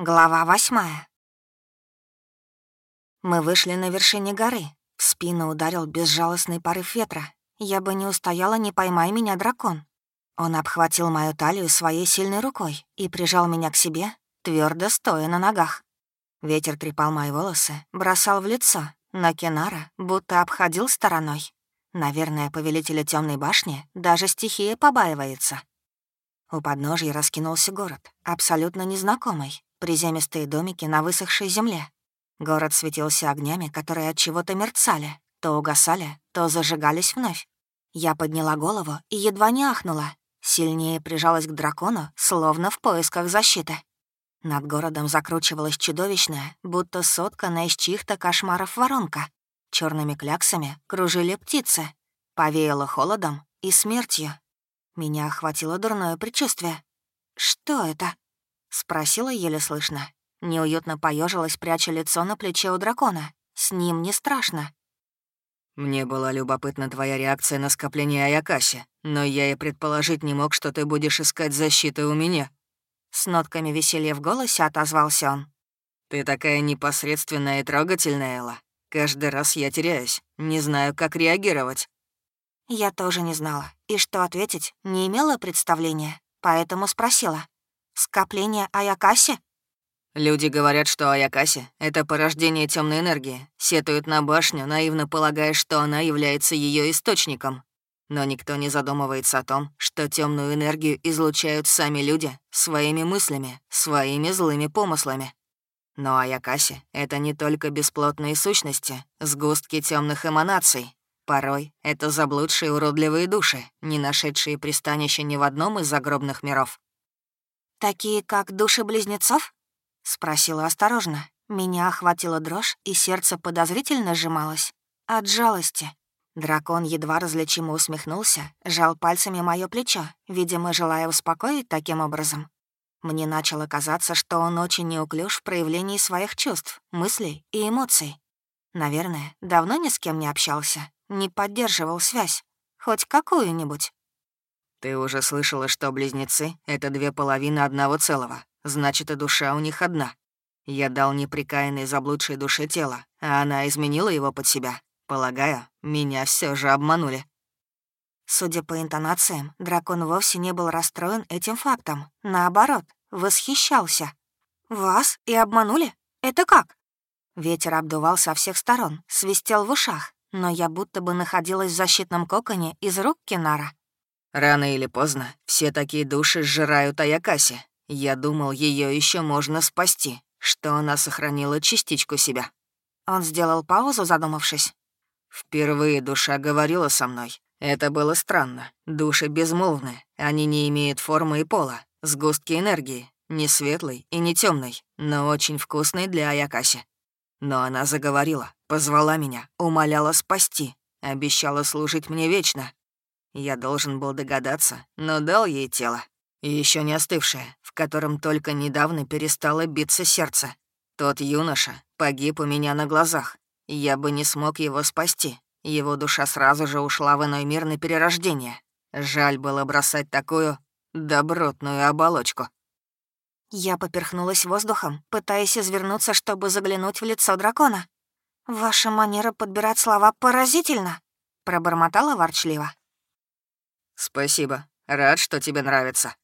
Глава восьмая. Мы вышли на вершине горы. В спину ударил безжалостный порыв ветра. Я бы не устояла, не поймай меня, дракон. Он обхватил мою талию своей сильной рукой и прижал меня к себе, твердо стоя на ногах. Ветер трепал мои волосы, бросал в лицо, но Кенара будто обходил стороной. Наверное, повелителя темной башни даже стихия побаивается. У подножья раскинулся город, абсолютно незнакомый, приземистые домики на высохшей земле. Город светился огнями, которые от чего-то мерцали, то угасали, то зажигались вновь. Я подняла голову и едва не ахнула. Сильнее прижалась к дракону, словно в поисках защиты. Над городом закручивалась чудовищная, будто сотканная из чьих-то кошмаров воронка. Черными кляксами кружили птицы. Повеяло холодом и смертью. Меня охватило дурное предчувствие. «Что это?» — спросила еле слышно. Неуютно поежилась, пряча лицо на плече у дракона. С ним не страшно. «Мне была любопытна твоя реакция на скопление Аякаси, но я и предположить не мог, что ты будешь искать защиты у меня». С нотками веселья в голосе отозвался он. «Ты такая непосредственная и трогательная, Элла. Каждый раз я теряюсь, не знаю, как реагировать». Я тоже не знала, и что ответить, не имела представления, поэтому спросила. «Скопление Аякаси?» Люди говорят, что Аякаси — это порождение темной энергии, сетуют на башню, наивно полагая, что она является ее источником. Но никто не задумывается о том, что темную энергию излучают сами люди своими мыслями, своими злыми помыслами. Но Аякаси — это не только бесплотные сущности, сгустки темных эманаций. Порой это заблудшие уродливые души, не нашедшие пристанища ни в одном из загробных миров. «Такие, как души близнецов?» — спросила осторожно. Меня охватила дрожь, и сердце подозрительно сжималось. От жалости. Дракон едва различимо усмехнулся, жал пальцами мое плечо, видимо, желая успокоить таким образом. Мне начало казаться, что он очень неуклюж в проявлении своих чувств, мыслей и эмоций. Наверное, давно ни с кем не общался, не поддерживал связь, хоть какую-нибудь. «Ты уже слышала, что близнецы — это две половины одного целого. Значит, и душа у них одна. Я дал неприкаянной заблудшей душе тело, а она изменила его под себя. Полагаю, меня все же обманули». Судя по интонациям, дракон вовсе не был расстроен этим фактом. Наоборот, восхищался. «Вас и обманули? Это как?» Ветер обдувал со всех сторон, свистел в ушах, но я будто бы находилась в защитном коконе из рук Кинара. Рано или поздно все такие души сжирают Аякаси. Я думал, ее еще можно спасти, что она сохранила частичку себя. Он сделал паузу, задумавшись. Впервые душа говорила со мной. Это было странно. Души безмолвны, они не имеют формы и пола, сгустки энергии, не светлый и не темный, но очень вкусный для Аякаси. Но она заговорила, позвала меня, умоляла спасти, обещала служить мне вечно, я должен был догадаться, но дал ей тело. еще не остывшее, в котором только недавно перестало биться сердце. Тот юноша погиб у меня на глазах. Я бы не смог его спасти. Его душа сразу же ушла в иной мир на перерождение. Жаль было бросать такую добротную оболочку. Я поперхнулась воздухом, пытаясь извернуться, чтобы заглянуть в лицо дракона. «Ваша манера подбирать слова поразительна», — пробормотала ворчливо. «Спасибо. Рад, что тебе нравится».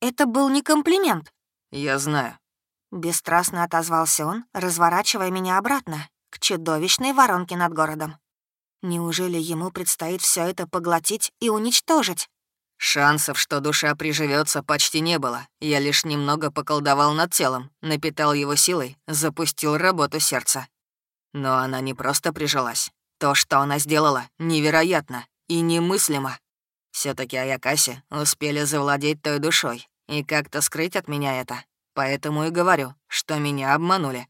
«Это был не комплимент». «Я знаю». Бесстрастно отозвался он, разворачивая меня обратно, к чудовищной воронке над городом. Неужели ему предстоит все это поглотить и уничтожить? Шансов, что душа приживется, почти не было. Я лишь немного поколдовал над телом, напитал его силой, запустил работу сердца. Но она не просто прижилась. То, что она сделала, невероятно и немыслимо все таки Аякаси успели завладеть той душой и как-то скрыть от меня это. Поэтому и говорю, что меня обманули».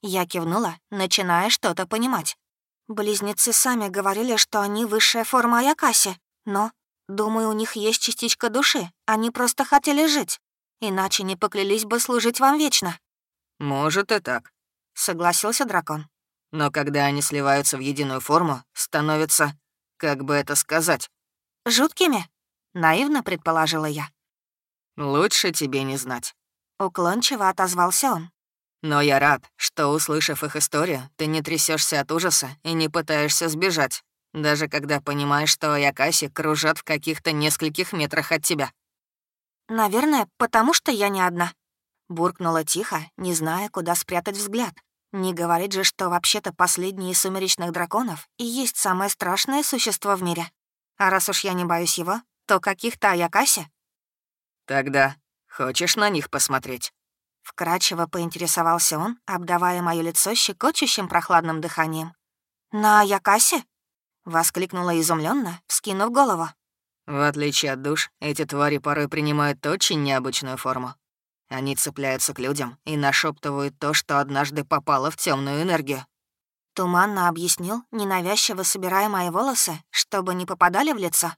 Я кивнула, начиная что-то понимать. Близнецы сами говорили, что они высшая форма Аякаси, но, думаю, у них есть частичка души, они просто хотели жить, иначе не поклялись бы служить вам вечно. «Может и так», — согласился дракон. «Но когда они сливаются в единую форму, становятся, как бы это сказать, «Жуткими?» — наивно предположила я. «Лучше тебе не знать». Уклончиво отозвался он. Но я рад, что, услышав их историю, ты не трясешься от ужаса и не пытаешься сбежать, даже когда понимаешь, что Аякаси кружат в каких-то нескольких метрах от тебя. «Наверное, потому что я не одна», — буркнула тихо, не зная, куда спрятать взгляд. Не говорит же, что вообще-то последний из сумеречных драконов и есть самое страшное существо в мире. А раз уж я не боюсь его, то каких-то Аякаси. «Тогда хочешь на них посмотреть?» Вкрадчиво поинтересовался он, обдавая моё лицо щекочущим прохладным дыханием. «На Аякасе?» — воскликнула изумленно, вскинув голову. В отличие от душ, эти твари порой принимают очень необычную форму. Они цепляются к людям и нашептывают то, что однажды попало в темную энергию. Туманно объяснил, ненавязчиво собирая мои волосы, чтобы не попадали в лицо.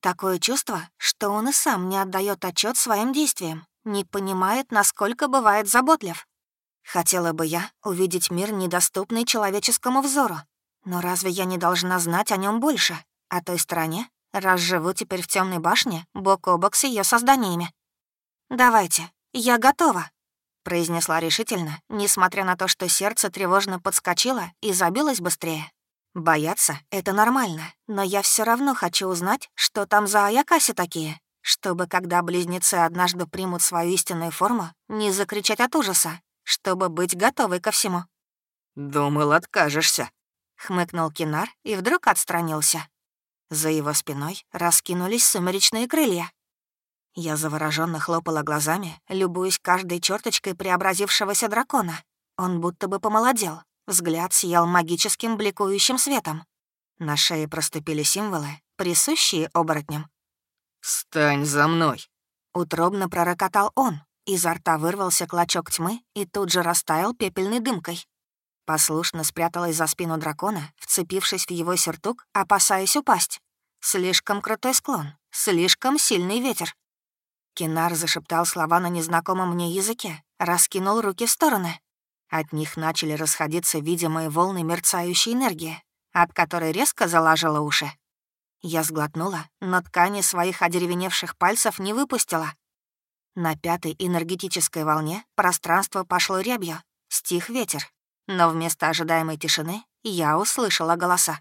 Такое чувство, что он и сам не отдает отчет своим действиям, не понимает, насколько бывает заботлив. Хотела бы я увидеть мир, недоступный человеческому взору. Но разве я не должна знать о нем больше? О той стороне, раз живу теперь в темной башне, бок о бок с ее созданиями. «Давайте, я готова», — произнесла решительно, несмотря на то, что сердце тревожно подскочило и забилось быстрее. Бояться — это нормально, но я все равно хочу узнать, что там за Аякаси такие, чтобы, когда близнецы однажды примут свою истинную форму, не закричать от ужаса, чтобы быть готовой ко всему. «Думал, откажешься», — хмыкнул Кинар и вдруг отстранился. За его спиной раскинулись сумеречные крылья. Я завороженно хлопала глазами, любуясь каждой черточкой преобразившегося дракона. Он будто бы помолодел, взгляд сиял магическим бликующим светом. На шее проступили символы, присущие оборотням. «Стань за мной!» Утробно пророкотал он. Изо рта вырвался клочок тьмы и тут же растаял пепельной дымкой. Послушно спряталась за спину дракона, вцепившись в его сюртук, опасаясь упасть. Слишком крутой склон, слишком сильный ветер. Кинар зашептал слова на незнакомом мне языке, раскинул руки в стороны. От них начали расходиться видимые волны мерцающей энергии, от которой резко залажила уши. Я сглотнула, но ткани своих одеревеневших пальцев не выпустила. На пятой энергетической волне пространство пошло рябью, стих ветер. Но вместо ожидаемой тишины я услышала голоса.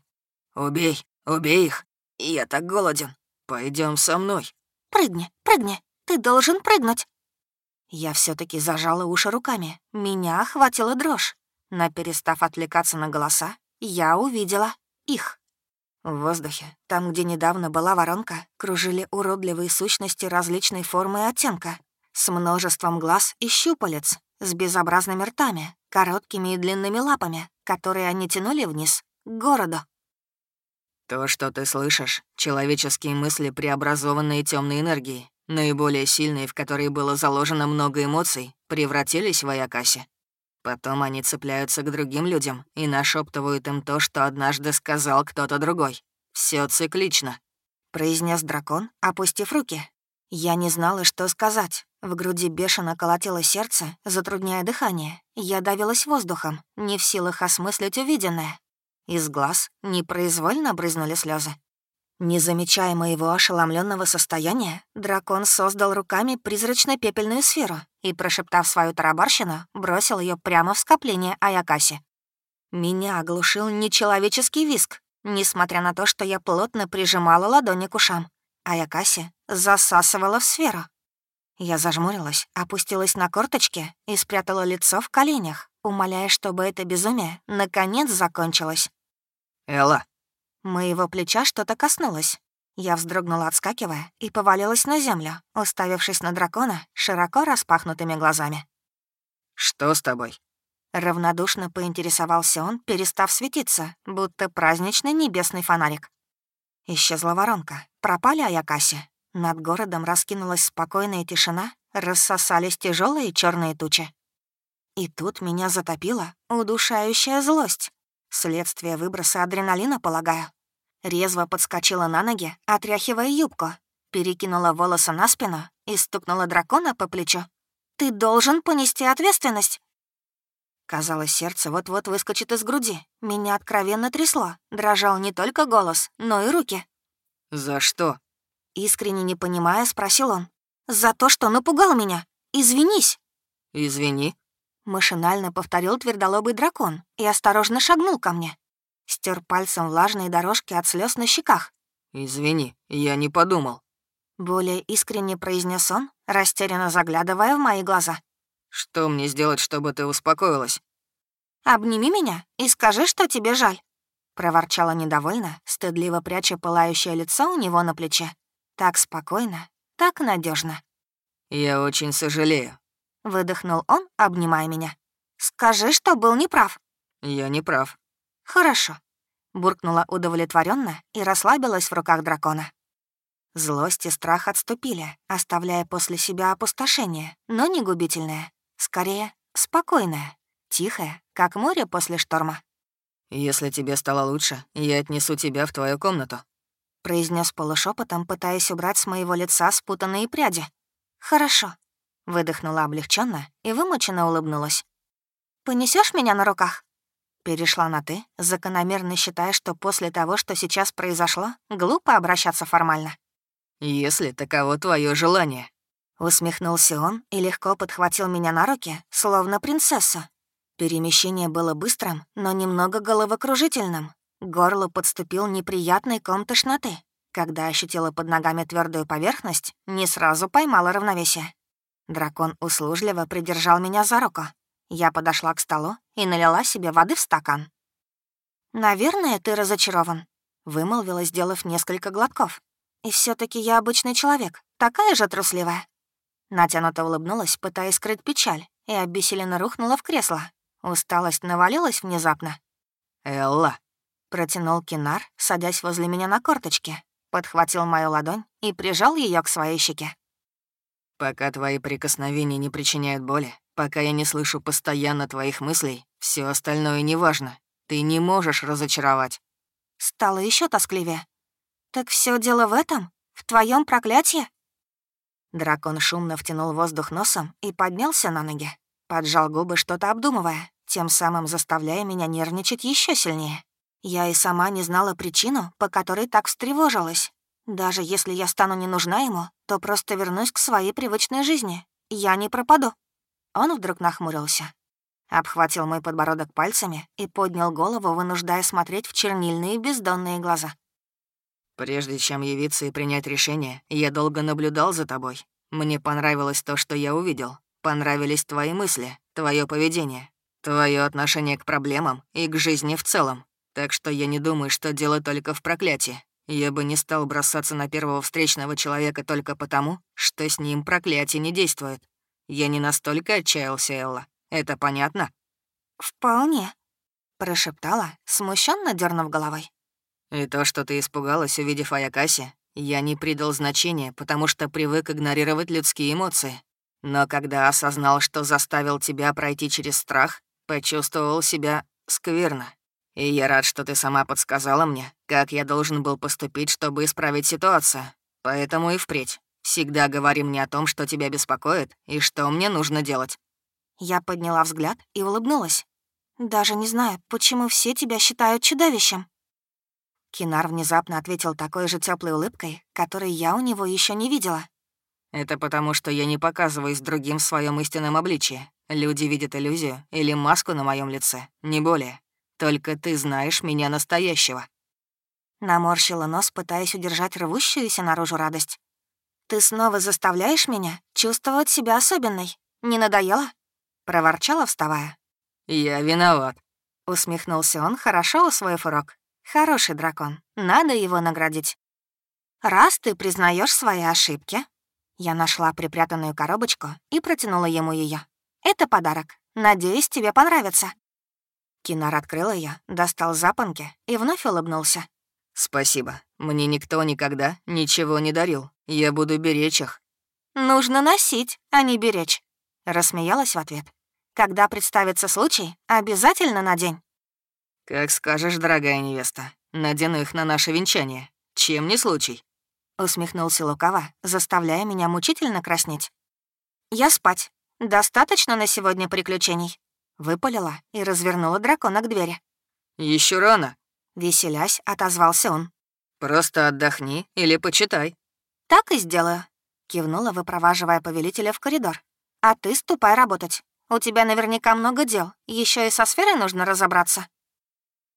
«Убей, убей их! Я так голоден! Пойдем со мной!» «Прыгни, прыгни! Ты должен прыгнуть!» Я все таки зажала уши руками. Меня охватила дрожь. Но перестав отвлекаться на голоса, я увидела их. В воздухе, там, где недавно была воронка, кружили уродливые сущности различной формы и оттенка, с множеством глаз и щупалец, с безобразными ртами, короткими и длинными лапами, которые они тянули вниз, к городу. То, что ты слышишь, человеческие мысли, преобразованные темной энергией, наиболее сильные, в которые было заложено много эмоций, превратились в Аякаси. Потом они цепляются к другим людям и нашептывают им то, что однажды сказал кто-то другой. Все циклично», — произнес дракон, опустив руки. Я не знала, что сказать. В груди бешено колотило сердце, затрудняя дыхание. Я давилась воздухом, не в силах осмыслить увиденное. Из глаз непроизвольно брызнули слезы. Не замечая моего ошеломленного состояния, дракон создал руками призрачно-пепельную сферу и, прошептав свою тарабарщину, бросил ее прямо в скопление Аякаси. Меня оглушил нечеловеческий виск, несмотря на то, что я плотно прижимала ладони к ушам. Аякаси засасывала в сферу. Я зажмурилась, опустилась на корточки и спрятала лицо в коленях, умоляя, чтобы это безумие наконец закончилось. «Элла, Моего плеча что-то коснулось. Я вздрогнула, отскакивая, и повалилась на землю, уставившись на дракона широко распахнутыми глазами. «Что с тобой?» Равнодушно поинтересовался он, перестав светиться, будто праздничный небесный фонарик. Исчезла воронка, пропали Аякаси. Над городом раскинулась спокойная тишина, рассосались тяжелые черные тучи. И тут меня затопила удушающая злость. Следствие выброса адреналина, полагаю. Резво подскочила на ноги, отряхивая юбку, перекинула волосы на спину и стукнула дракона по плечу. «Ты должен понести ответственность!» Казалось, сердце вот-вот выскочит из груди. Меня откровенно трясло. Дрожал не только голос, но и руки. «За что?» Искренне не понимая, спросил он. «За то, что напугал меня. Извинись». «Извини». Машинально повторил твердолобый дракон и осторожно шагнул ко мне. Стер пальцем влажные дорожки от слез на щеках. «Извини, я не подумал». Более искренне произнес он, растерянно заглядывая в мои глаза. «Что мне сделать, чтобы ты успокоилась?» «Обними меня и скажи, что тебе жаль», — проворчала недовольно, стыдливо пряча пылающее лицо у него на плече. Так спокойно, так надежно. «Я очень сожалею», — выдохнул он, обнимая меня. «Скажи, что был неправ». «Я не прав». «Хорошо», — буркнула удовлетворенно и расслабилась в руках дракона. Злость и страх отступили, оставляя после себя опустошение, но не губительное. Скорее, спокойное, тихое, как море после шторма. «Если тебе стало лучше, я отнесу тебя в твою комнату», — произнес полушепотом, пытаясь убрать с моего лица спутанные пряди. «Хорошо», — выдохнула облегченно и вымученно улыбнулась. Понесешь меня на руках?» Перешла на «ты», закономерно считая, что после того, что сейчас произошло, глупо обращаться формально. «Если таково твое желание». Усмехнулся он и легко подхватил меня на руки, словно принцессу. Перемещение было быстрым, но немного головокружительным. К горлу подступил неприятный ком тошноты. Когда ощутила под ногами твердую поверхность, не сразу поймала равновесие. Дракон услужливо придержал меня за руку. Я подошла к столу и налила себе воды в стакан. «Наверное, ты разочарован», — вымолвила, сделав несколько глотков. И все таки я обычный человек, такая же трусливая». Натянуто улыбнулась, пытаясь скрыть печаль, и обессиленно рухнула в кресло. Усталость навалилась внезапно. «Элла», — протянул Кинар, садясь возле меня на корточке, подхватил мою ладонь и прижал ее к своей щеке. «Пока твои прикосновения не причиняют боли, пока я не слышу постоянно твоих мыслей, все остальное неважно. Ты не можешь разочаровать». Стало еще тоскливее. «Так все дело в этом? В твоем проклятии?» Дракон шумно втянул воздух носом и поднялся на ноги. Поджал губы, что-то обдумывая, тем самым заставляя меня нервничать еще сильнее. Я и сама не знала причину, по которой так встревожилась. Даже если я стану не нужна ему, то просто вернусь к своей привычной жизни. Я не пропаду. Он вдруг нахмурился. Обхватил мой подбородок пальцами и поднял голову, вынуждая смотреть в чернильные бездонные глаза. Прежде чем явиться и принять решение, я долго наблюдал за тобой. Мне понравилось то, что я увидел. Понравились твои мысли, твое поведение, твое отношение к проблемам и к жизни в целом. Так что я не думаю, что дело только в проклятии. Я бы не стал бросаться на первого встречного человека только потому, что с ним проклятие не действует. Я не настолько отчаялся, Элла. Это понятно? «Вполне», — прошептала, смущенно дернув головой. И то, что ты испугалась, увидев Аякаси, я не придал значения, потому что привык игнорировать людские эмоции. Но когда осознал, что заставил тебя пройти через страх, почувствовал себя скверно. И я рад, что ты сама подсказала мне, как я должен был поступить, чтобы исправить ситуацию. Поэтому и впредь. Всегда говори мне о том, что тебя беспокоит и что мне нужно делать». Я подняла взгляд и улыбнулась. «Даже не знаю, почему все тебя считают чудовищем». Кинар внезапно ответил такой же теплой улыбкой, которой я у него еще не видела. «Это потому, что я не показываюсь другим в своем истинном обличии. Люди видят иллюзию или маску на моем лице, не более. Только ты знаешь меня настоящего». Наморщила нос, пытаясь удержать рвущуюся наружу радость. «Ты снова заставляешь меня чувствовать себя особенной. Не надоело?» Проворчала, вставая. «Я виноват», — усмехнулся он, хорошо усвоив урок. Хороший дракон, надо его наградить. Раз ты признаешь свои ошибки, я нашла припрятанную коробочку и протянула ему ее. Это подарок. Надеюсь, тебе понравится. Кинар открыл ее, достал запонки и вновь улыбнулся. «Спасибо. Мне никто никогда ничего не дарил. Я буду беречь их». «Нужно носить, а не беречь», — рассмеялась в ответ. «Когда представится случай, обязательно надень». «Как скажешь, дорогая невеста. Надену их на наше венчание. Чем не случай?» Усмехнулся лукаво, заставляя меня мучительно краснеть. «Я спать. Достаточно на сегодня приключений?» Выпалила и развернула дракона к двери. Еще рано», — веселясь, отозвался он. «Просто отдохни или почитай». «Так и сделаю», — кивнула, выпроваживая повелителя в коридор. «А ты ступай работать. У тебя наверняка много дел. Еще и со сферой нужно разобраться».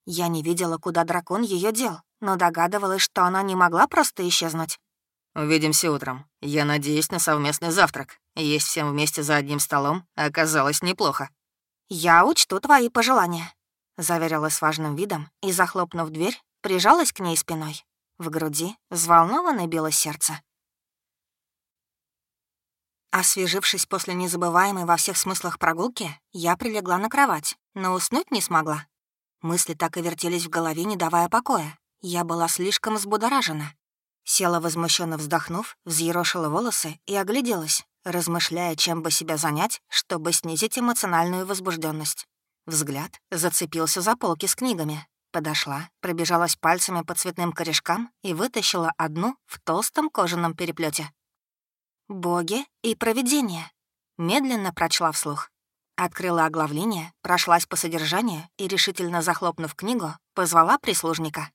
Я не видела, куда дракон ее дел, но догадывалась, что она не могла просто исчезнуть. «Увидимся утром. Я надеюсь на совместный завтрак. Есть всем вместе за одним столом оказалось неплохо». «Я учту твои пожелания», — заверила с важным видом и, захлопнув дверь, прижалась к ней спиной. В груди взволнованно било сердце. Освежившись после незабываемой во всех смыслах прогулки, я прилегла на кровать, но уснуть не смогла. Мысли так и вертелись в голове, не давая покоя. Я была слишком взбудоражена. Села возмущенно вздохнув, взъерошила волосы и огляделась, размышляя, чем бы себя занять, чтобы снизить эмоциональную возбужденность. Взгляд зацепился за полки с книгами. Подошла, пробежалась пальцами по цветным корешкам и вытащила одну в толстом кожаном переплете. «Боги и провидение», — медленно прочла вслух. Открыла оглавление, прошлась по содержанию и, решительно захлопнув книгу, позвала прислужника.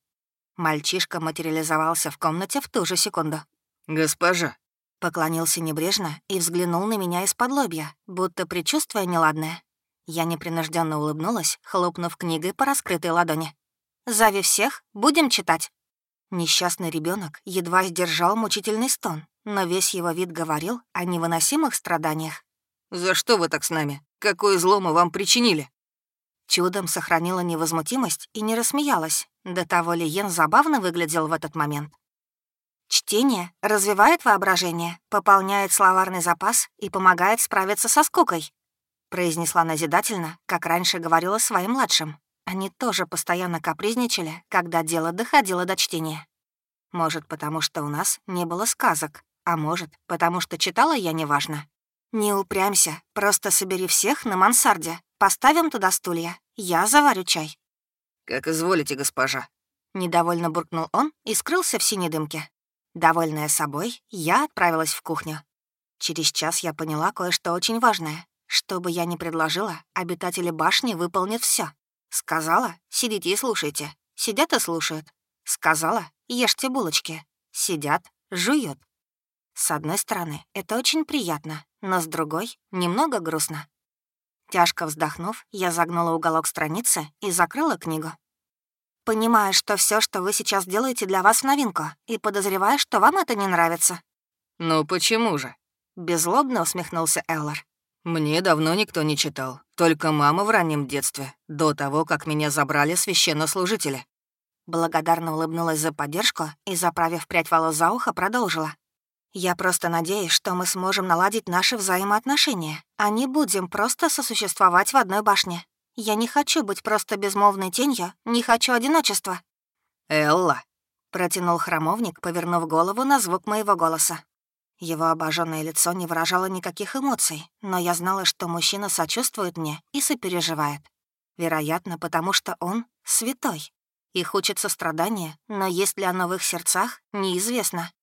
Мальчишка материализовался в комнате в ту же секунду. «Госпожа». Поклонился небрежно и взглянул на меня из-под лобья, будто предчувствуя неладное. Я непринужденно улыбнулась, хлопнув книгой по раскрытой ладони. «Зови всех, будем читать». Несчастный ребенок едва сдержал мучительный стон, но весь его вид говорил о невыносимых страданиях. «За что вы так с нами? Какое зло мы вам причинили?» Чудом сохранила невозмутимость и не рассмеялась. До того ли Йен забавно выглядел в этот момент. Чтение развивает воображение, пополняет словарный запас и помогает справиться со скукой, произнесла назидательно, как раньше говорила своим младшим. Они тоже постоянно капризничали, когда дело доходило до чтения. Может, потому что у нас не было сказок, а может, потому что читала я неважно. «Не упрямься, просто собери всех на мансарде. Поставим туда стулья. Я заварю чай». «Как изволите, госпожа». Недовольно буркнул он и скрылся в синей дымке. Довольная собой, я отправилась в кухню. Через час я поняла кое-что очень важное. Что бы я ни предложила, обитатели башни выполнят все. Сказала — сидите и слушайте. Сидят и слушают. Сказала — ешьте булочки. Сидят, жуют. С одной стороны, это очень приятно, но с другой — немного грустно. Тяжко вздохнув, я загнула уголок страницы и закрыла книгу. Понимаю, что все, что вы сейчас делаете, для вас в новинку, и подозреваю, что вам это не нравится. «Ну почему же?» — беззлобно усмехнулся Эллар. «Мне давно никто не читал, только мама в раннем детстве, до того, как меня забрали священнослужители». Благодарно улыбнулась за поддержку и, заправив прядь волос за ухо, продолжила. Я просто надеюсь, что мы сможем наладить наши взаимоотношения, а не будем просто сосуществовать в одной башне. Я не хочу быть просто безмолвной тенью, не хочу одиночества». «Элла», — протянул храмовник, повернув голову на звук моего голоса. Его обожженное лицо не выражало никаких эмоций, но я знала, что мужчина сочувствует мне и сопереживает. Вероятно, потому что он святой. Их учат сострадание, но есть ли оно в их сердцах, неизвестно.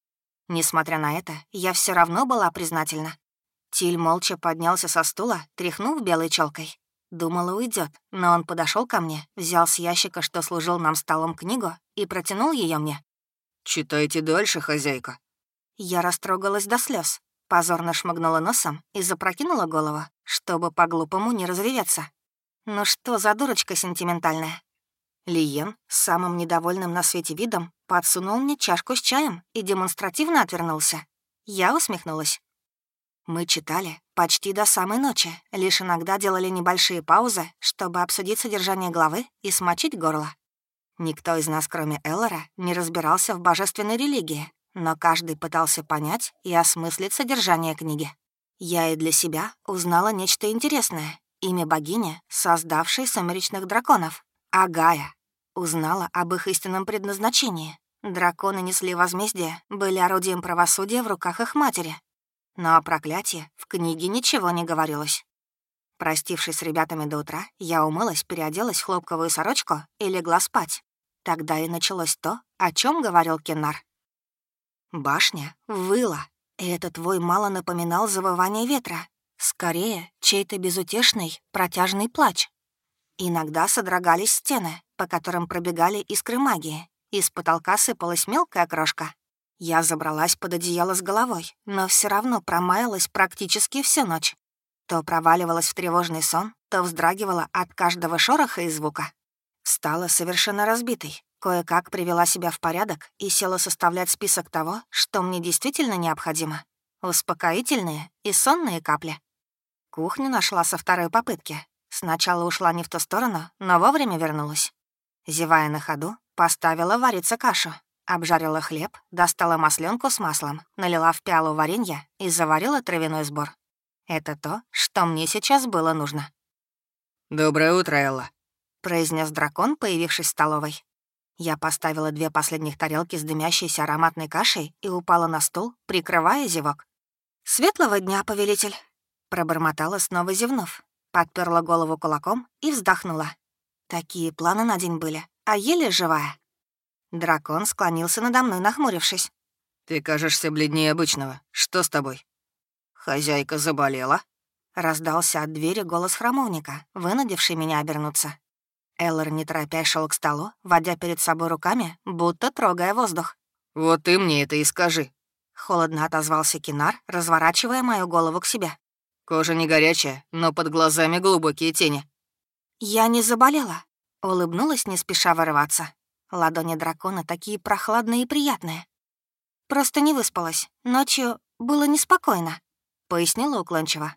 Несмотря на это, я все равно была признательна. Тиль молча поднялся со стула, тряхнув белой челкой. Думала, уйдет, но он подошел ко мне, взял с ящика, что служил нам столом, книгу и протянул ее мне. «Читайте дальше, хозяйка». Я растрогалась до слез, позорно шмыгнула носом и запрокинула голову, чтобы по-глупому не разреветься. Ну что за дурочка сентиментальная? Лиен, самым недовольным на свете видом, подсунул мне чашку с чаем и демонстративно отвернулся. Я усмехнулась. Мы читали почти до самой ночи, лишь иногда делали небольшие паузы, чтобы обсудить содержание главы и смочить горло. Никто из нас, кроме Эллора, не разбирался в божественной религии, но каждый пытался понять и осмыслить содержание книги. Я и для себя узнала нечто интересное. Имя богини, создавшей сумеречных драконов. Агая. Узнала об их истинном предназначении. Драконы несли возмездие, были орудием правосудия в руках их матери. Но о проклятии в книге ничего не говорилось. Простившись с ребятами до утра, я умылась, переоделась в хлопковую сорочку и легла спать. Тогда и началось то, о чем говорил Кеннар. Башня выла, и этот вой мало напоминал завывание ветра. Скорее, чей-то безутешный, протяжный плач. Иногда содрогались стены, по которым пробегали искры магии. Из потолка сыпалась мелкая крошка. Я забралась под одеяло с головой, но все равно промаялась практически всю ночь. То проваливалась в тревожный сон, то вздрагивала от каждого шороха и звука. Стала совершенно разбитой. Кое-как привела себя в порядок и села составлять список того, что мне действительно необходимо. Успокоительные и сонные капли. Кухню нашла со второй попытки. Сначала ушла не в ту сторону, но вовремя вернулась. Зевая на ходу, поставила вариться кашу. Обжарила хлеб, достала масленку с маслом, налила в пиалу варенья и заварила травяной сбор. Это то, что мне сейчас было нужно. «Доброе утро, Элла», — произнес дракон, появившись в столовой. Я поставила две последних тарелки с дымящейся ароматной кашей и упала на стул, прикрывая зевок. «Светлого дня, повелитель!» Пробормотала, снова зевнув. Подперла голову кулаком и вздохнула. Такие планы на день были, а еле живая. Дракон склонился надо мной, нахмурившись. «Ты кажешься бледнее обычного. Что с тобой?» «Хозяйка заболела?» Раздался от двери голос храмовника, вынудивший меня обернуться. Эллар, не торопясь, шел к столу, водя перед собой руками, будто трогая воздух. «Вот ты мне это и скажи». Холодно отозвался Кинар, разворачивая мою голову к себе. «Кожа не горячая, но под глазами глубокие тени». «Я не заболела», — улыбнулась, не спеша вырываться. Ладони дракона такие прохладные и приятные. Просто не выспалась. Ночью было неспокойно, — пояснила уклончиво.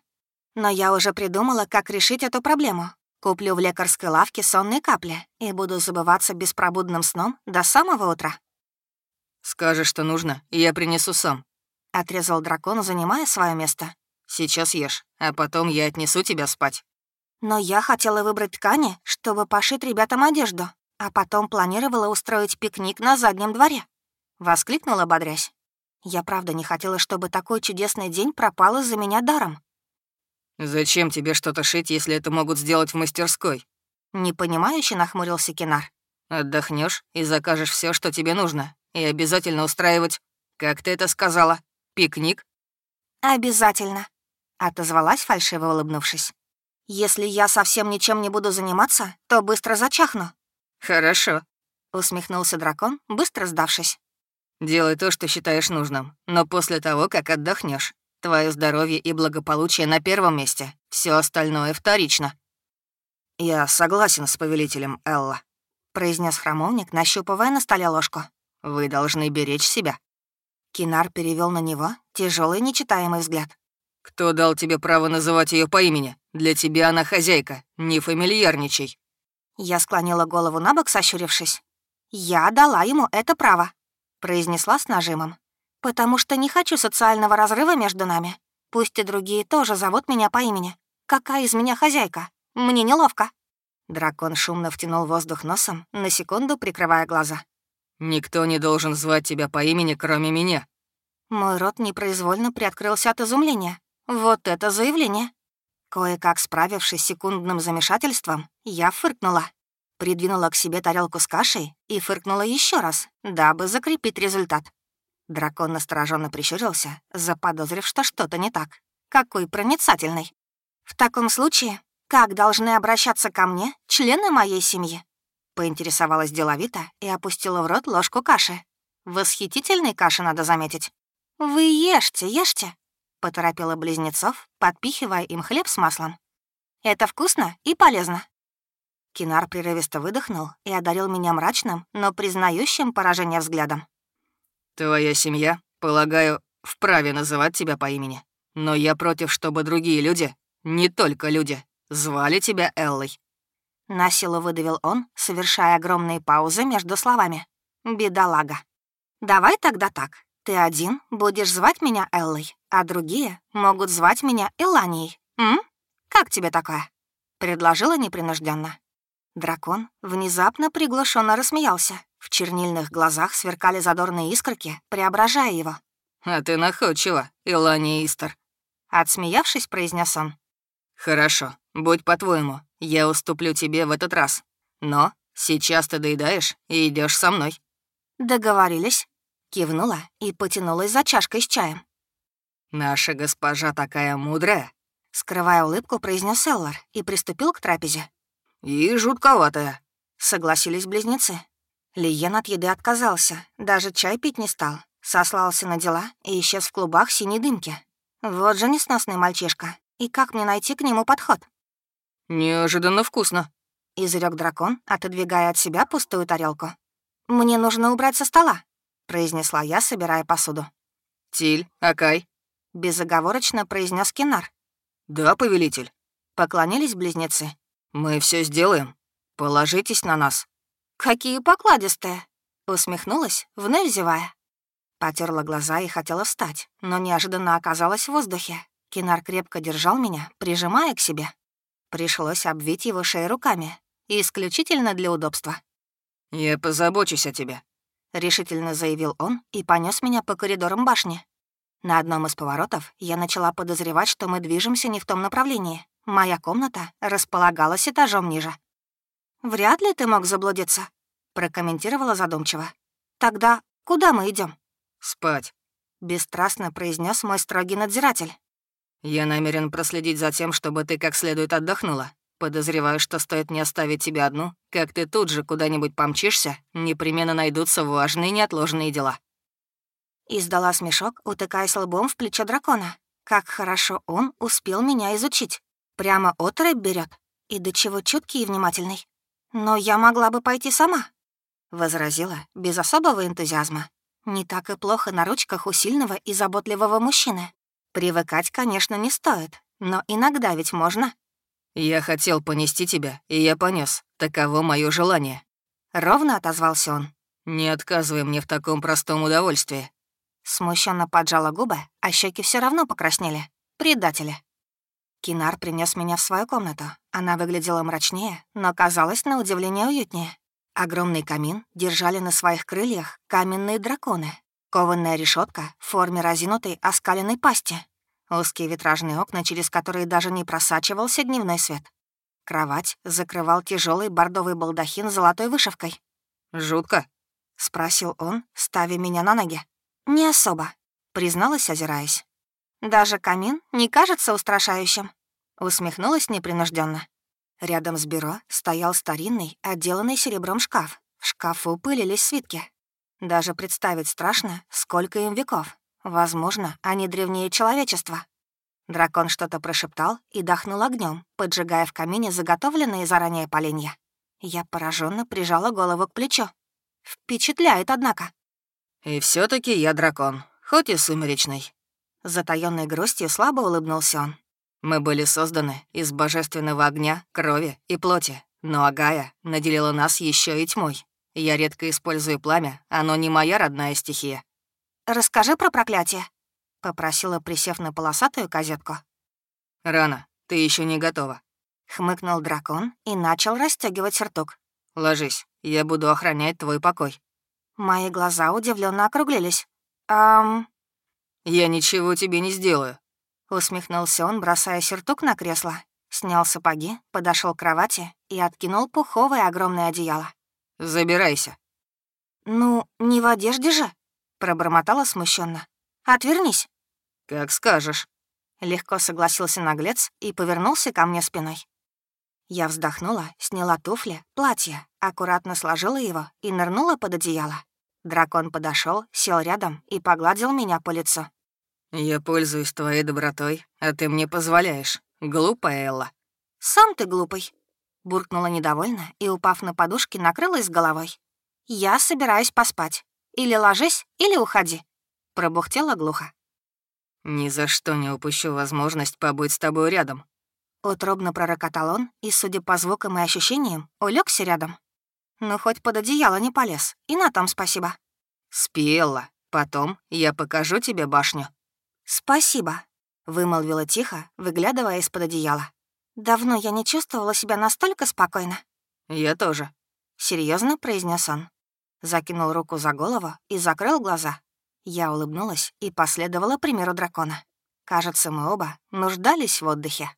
Но я уже придумала, как решить эту проблему. Куплю в лекарской лавке сонные капли и буду забываться беспробудным сном до самого утра. «Скажешь, что нужно, и я принесу сам», — отрезал дракон, занимая свое место. «Сейчас ешь, а потом я отнесу тебя спать». Но я хотела выбрать ткани, чтобы пошить ребятам одежду, а потом планировала устроить пикник на заднем дворе. Воскликнула, бодрясь. Я правда не хотела, чтобы такой чудесный день пропал из-за меня даром. «Зачем тебе что-то шить, если это могут сделать в мастерской?» Непонимающе нахмурился Кинар. Отдохнешь и закажешь все, что тебе нужно. И обязательно устраивать, как ты это сказала, пикник?» «Обязательно», — отозвалась, фальшиво улыбнувшись. «Если я совсем ничем не буду заниматься, то быстро зачахну». «Хорошо», — усмехнулся дракон, быстро сдавшись. «Делай то, что считаешь нужным, но после того, как отдохнешь. Твое здоровье и благополучие на первом месте, все остальное вторично». «Я согласен с повелителем, Элла», — произнес храмовник, нащупывая на столе ложку. «Вы должны беречь себя». Кинар перевел на него тяжелый нечитаемый взгляд. «Кто дал тебе право называть ее по имени? Для тебя она хозяйка, не фамильярничай». Я склонила голову на бок, сощурившись. «Я дала ему это право», — произнесла с нажимом потому что не хочу социального разрыва между нами. Пусть и другие тоже зовут меня по имени. Какая из меня хозяйка? Мне неловко». Дракон шумно втянул воздух носом, на секунду прикрывая глаза. «Никто не должен звать тебя по имени, кроме меня». Мой рот непроизвольно приоткрылся от изумления. Вот это заявление. Кое-как справившись с секундным замешательством, я фыркнула. Придвинула к себе тарелку с кашей и фыркнула еще раз, дабы закрепить результат. Дракон настороженно прищурился, заподозрив, что что-то не так. Какой проницательный. В таком случае, как должны обращаться ко мне члены моей семьи? Поинтересовалась деловито и опустила в рот ложку каши. Восхитительной каши, надо заметить. «Вы ешьте, ешьте», — поторопила близнецов, подпихивая им хлеб с маслом. «Это вкусно и полезно». Кинар прерывисто выдохнул и одарил меня мрачным, но признающим поражение взглядом. «Твоя семья, полагаю, вправе называть тебя по имени. Но я против, чтобы другие люди, не только люди, звали тебя Эллой». На силу выдавил он, совершая огромные паузы между словами. «Бедолага. Давай тогда так. Ты один будешь звать меня Эллой, а другие могут звать меня Эланией. М? Как тебе такое?» Предложила непринужденно. Дракон внезапно приглушенно рассмеялся, в чернильных глазах сверкали задорные искорки, преображая его. «А ты находчива, Илани Истер», — отсмеявшись, произнес он. «Хорошо, будь по-твоему, я уступлю тебе в этот раз. Но сейчас ты доедаешь и идешь со мной». «Договорились», — кивнула и потянулась за чашкой с чаем. «Наша госпожа такая мудрая», — скрывая улыбку, произнес Эллар и приступил к трапезе. «И жутковатая», — согласились близнецы. Лиен от еды отказался, даже чай пить не стал. Сослался на дела и исчез в клубах синей дымки. Вот же несносный мальчишка. И как мне найти к нему подход? «Неожиданно вкусно», — изрек дракон, отодвигая от себя пустую тарелку. «Мне нужно убрать со стола», — произнесла я, собирая посуду. «Тиль, Акай», — безоговорочно произнес Кинар. «Да, повелитель». Поклонились близнецы. «Мы все сделаем. Положитесь на нас». «Какие покладистые!» — усмехнулась, вновь зевая. Потерла глаза и хотела встать, но неожиданно оказалась в воздухе. Кинар крепко держал меня, прижимая к себе. Пришлось обвить его шею руками, исключительно для удобства. «Я позабочусь о тебе», — решительно заявил он и понес меня по коридорам башни. На одном из поворотов я начала подозревать, что мы движемся не в том направлении. Моя комната располагалась этажом ниже. «Вряд ли ты мог заблудиться», — прокомментировала задумчиво. «Тогда куда мы идем? «Спать», — бесстрастно произнес мой строгий надзиратель. «Я намерен проследить за тем, чтобы ты как следует отдохнула. Подозреваю, что стоит не оставить тебя одну, как ты тут же куда-нибудь помчишься, непременно найдутся важные неотложные дела». Издала смешок, утыкаясь лбом в плечо дракона. Как хорошо он успел меня изучить. Прямо отрыв берет. И до чего чуткий и внимательный. Но я могла бы пойти сама. Возразила, без особого энтузиазма. Не так и плохо на ручках у сильного и заботливого мужчины. Привыкать, конечно, не стоит, но иногда ведь можно. «Я хотел понести тебя, и я понес. Таково мое желание». Ровно отозвался он. «Не отказывай мне в таком простом удовольствии». Смущенно поджала губы, а щеки все равно покраснели. Предатели. Кинар принес меня в свою комнату. Она выглядела мрачнее, но казалась на удивление уютнее. Огромный камин держали на своих крыльях каменные драконы. Кованная решетка в форме разинутой оскаленной пасти. Узкие витражные окна, через которые даже не просачивался дневной свет. Кровать закрывал тяжелый бордовый балдахин с золотой вышивкой. «Жутко?» — спросил он, ставя меня на ноги. «Не особо», — призналась, озираясь. «Даже камин не кажется устрашающим», — усмехнулась непринужденно. Рядом с бюро стоял старинный, отделанный серебром шкаф. В шкафу пылились свитки. Даже представить страшно, сколько им веков. Возможно, они древнее человечества. Дракон что-то прошептал и дохнул огнем, поджигая в камине заготовленные заранее поленья. Я пораженно прижала голову к плечу. Впечатляет, однако. «И все таки я дракон, хоть и сумеречный». Затаённой грустью слабо улыбнулся он. «Мы были созданы из божественного огня, крови и плоти, но Агая наделила нас еще и тьмой. Я редко использую пламя, оно не моя родная стихия. «Расскажи про проклятие», — попросила, присев на полосатую козетку. «Рано, ты еще не готова», — хмыкнул дракон и начал расстегивать сюртук. «Ложись, я буду охранять твой покой». Мои глаза удивленно округлились. «Ам...» «Я ничего тебе не сделаю», — усмехнулся он, бросая сюртук на кресло. Снял сапоги, подошел к кровати и откинул пуховое огромное одеяло. «Забирайся». «Ну, не в одежде же», Пробормотала смущенно. «Отвернись». «Как скажешь». Легко согласился наглец и повернулся ко мне спиной. Я вздохнула, сняла туфли, платье, аккуратно сложила его и нырнула под одеяло. Дракон подошел, сел рядом и погладил меня по лицу. «Я пользуюсь твоей добротой, а ты мне позволяешь. Глупая Элла». «Сам ты глупый», — буркнула недовольно и, упав на подушки, накрылась головой. «Я собираюсь поспать. Или ложись, или уходи», — пробухтела глухо. «Ни за что не упущу возможность побыть с тобой рядом». Утробно пророкотал он и, судя по звукам и ощущениям, улегся рядом. Ну, хоть под одеяло не полез, и на том спасибо. «Спела. Потом я покажу тебе башню». «Спасибо», — вымолвила тихо, выглядывая из-под одеяла. «Давно я не чувствовала себя настолько спокойно». «Я тоже», — серьезно произнес он закинул руку за голову и закрыл глаза. Я улыбнулась и последовала примеру дракона. Кажется, мы оба нуждались в отдыхе.